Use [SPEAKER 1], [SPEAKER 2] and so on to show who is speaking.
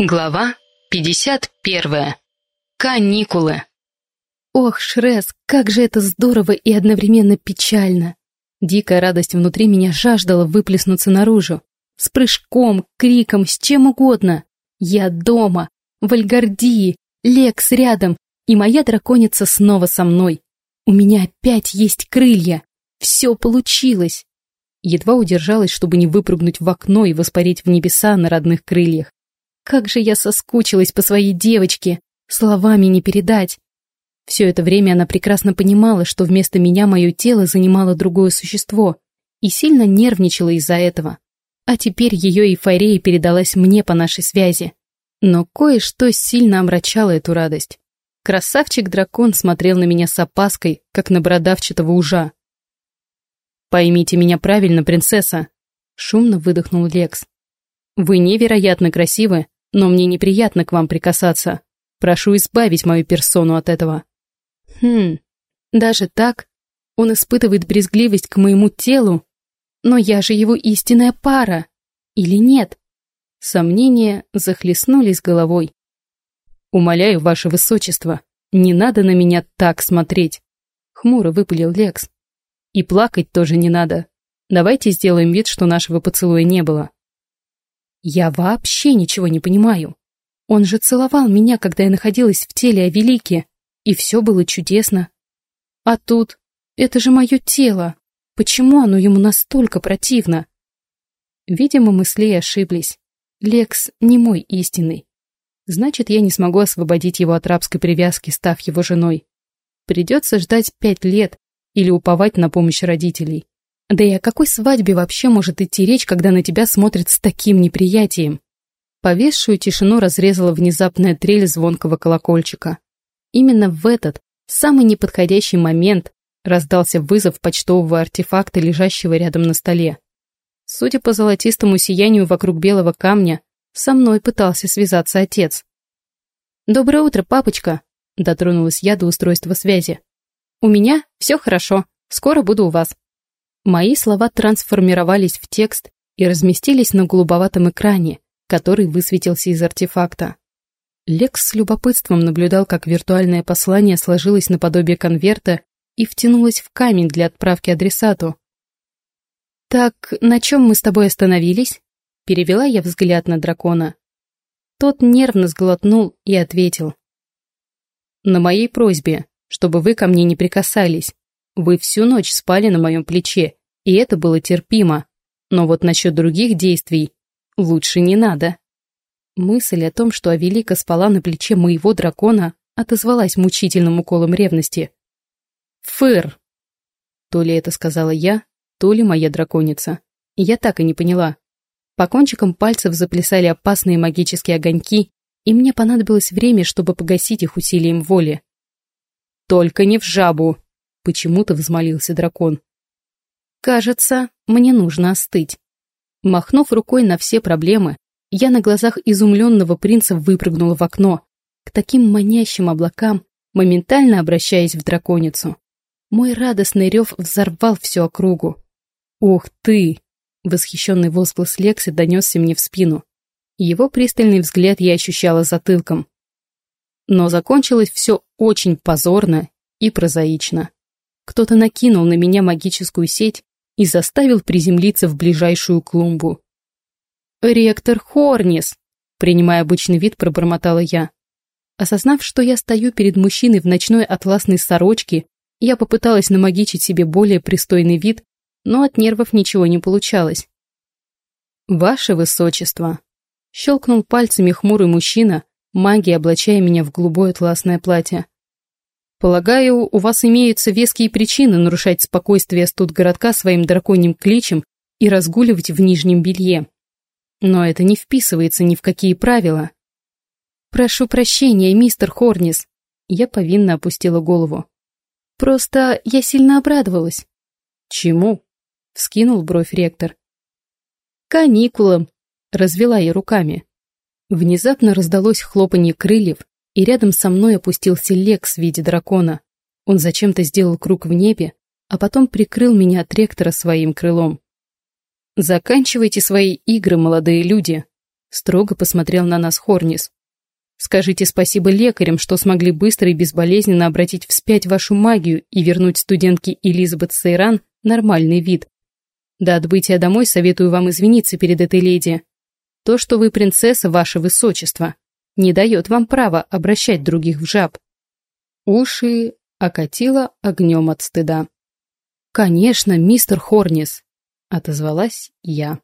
[SPEAKER 1] Глава 51. Каникулы.
[SPEAKER 2] Ох, Шрес, как же это здорово и одновременно печально. Дикая радость внутри меня жаждала выплеснуться наружу. С прыжком, криком, с чем угодно. Я дома, в Альгардии, Лекс рядом, и моя драконица снова со мной. У меня опять есть крылья. Все получилось. Едва удержалась, чтобы не выпрыгнуть в окно и воспарить в небеса на родных крыльях. Как же я соскучилась по своей девочке, словами не передать. Все это время она прекрасно понимала, что вместо меня мое тело занимало другое существо, и сильно нервничала из-за этого. А теперь ее эйфория передалась мне по нашей связи. Но кое-что сильно омрачало эту радость. Красавчик-дракон смотрел на меня с опаской, как на бородавчатого ужа. «Поймите меня правильно, принцесса!» Шумно выдохнул Лекс. «Вы невероятно красивы, но мне неприятно к вам прикасаться. Прошу избавить мою персону от этого». «Хм, даже так? Он испытывает брезгливость к моему телу? Но я же его истинная пара. Или нет?» Сомнения захлестнулись головой. «Умоляю, ваше высочество, не надо на меня так смотреть!» Хмуро выпалил Лекс. «И плакать тоже не надо. Давайте сделаем вид, что нашего поцелуя не было». Я вообще ничего не понимаю. Он же целовал меня, когда я находилась в теле Авелики, и все было чудесно. А тут, это же мое тело. Почему оно ему настолько противно? Видимо, мысли ошиблись. Лекс не мой истинный. Значит, я не смогу освободить его от рабской привязки, став его женой. Придется ждать пять лет или уповать на помощь родителей. Да и о какой свадьбе вообще может идти речь, когда на тебя смотрят с таким неприятием? Повесшую тишину разрезала внезапная трель звонкого колокольчика. Именно в этот, самый неподходящий момент, раздался вызов почтового артефакта, лежащего рядом на столе. Судя по золотистому сиянию вокруг белого камня, со мной пытался связаться отец. «Доброе утро, папочка!» — дотронулась я до устройства связи. «У меня все хорошо, скоро буду у вас». Мои слова трансформировались в текст и разместились на голубоватом экране, который высветился из артефакта. Лекс с любопытством наблюдал, как виртуальное послание сложилось наподобие конверта и втянулось в камень для отправки адресату. «Так, на чем мы с тобой остановились?» Перевела я взгляд на дракона. Тот нервно сглотнул и ответил. «На моей просьбе, чтобы вы ко мне не прикасались. Вы всю ночь спали на моем плече и это было терпимо. Но вот насчет других действий лучше не надо. Мысль о том, что Авелика спала на плече моего дракона, отозвалась мучительным уколом ревности. «Фыр!» То ли это сказала я, то ли моя драконица. Я так и не поняла. По кончикам пальцев заплясали опасные магические огоньки, и мне понадобилось время, чтобы погасить их усилием воли. «Только не в жабу!» — почему-то взмолился дракон. Кажется, мне нужно остыть. Махнув рукой на все проблемы, я на глазах изумленного принца выпрыгнула в окно, к таким манящим облакам, моментально обращаясь в драконицу. Мой радостный рев взорвал всю округу. «Ух ты!» — восхищенный возглас Лекси донесся мне в спину. Его пристальный взгляд я ощущала затылком. Но закончилось все очень позорно и прозаично. Кто-то накинул на меня магическую сеть, и заставил приземлиться в ближайшую клумбу. «Ректор Хорнис!» — принимая обычный вид, пробормотала я. Осознав, что я стою перед мужчиной в ночной атласной сорочке, я попыталась намагичить себе более пристойный вид, но от нервов ничего не получалось. «Ваше Высочество!» — щелкнул пальцами хмурый мужчина, магией облачая меня в голубое атласное платье. Полагаю, у вас имеются веские причины нарушать спокойствие студгородка своим драконьим кличем и разгуливать в нижнем белье. Но это не вписывается ни в какие правила. Прошу прощения, мистер Хорнис. Я повинно опустила голову. Просто я сильно обрадовалась. Чему? Вскинул бровь ректор. Каникулам. Развела я руками. Внезапно раздалось хлопанье крыльев, и рядом со мной опустился Лекс в виде дракона. Он зачем-то сделал круг в небе, а потом прикрыл меня от ректора своим крылом. «Заканчивайте свои игры, молодые люди!» Строго посмотрел на нас Хорнис. Скажите спасибо лекарям, что смогли быстро и безболезненно обратить вспять вашу магию и вернуть студентке Элизабет Сейран нормальный вид. До отбытия домой советую вам извиниться перед этой леди. То, что вы принцесса, ваше высочество, не дает вам права обращать других в жаб. Уши окатило огнем от стыда. «Конечно, мистер Хорнис», — отозвалась я.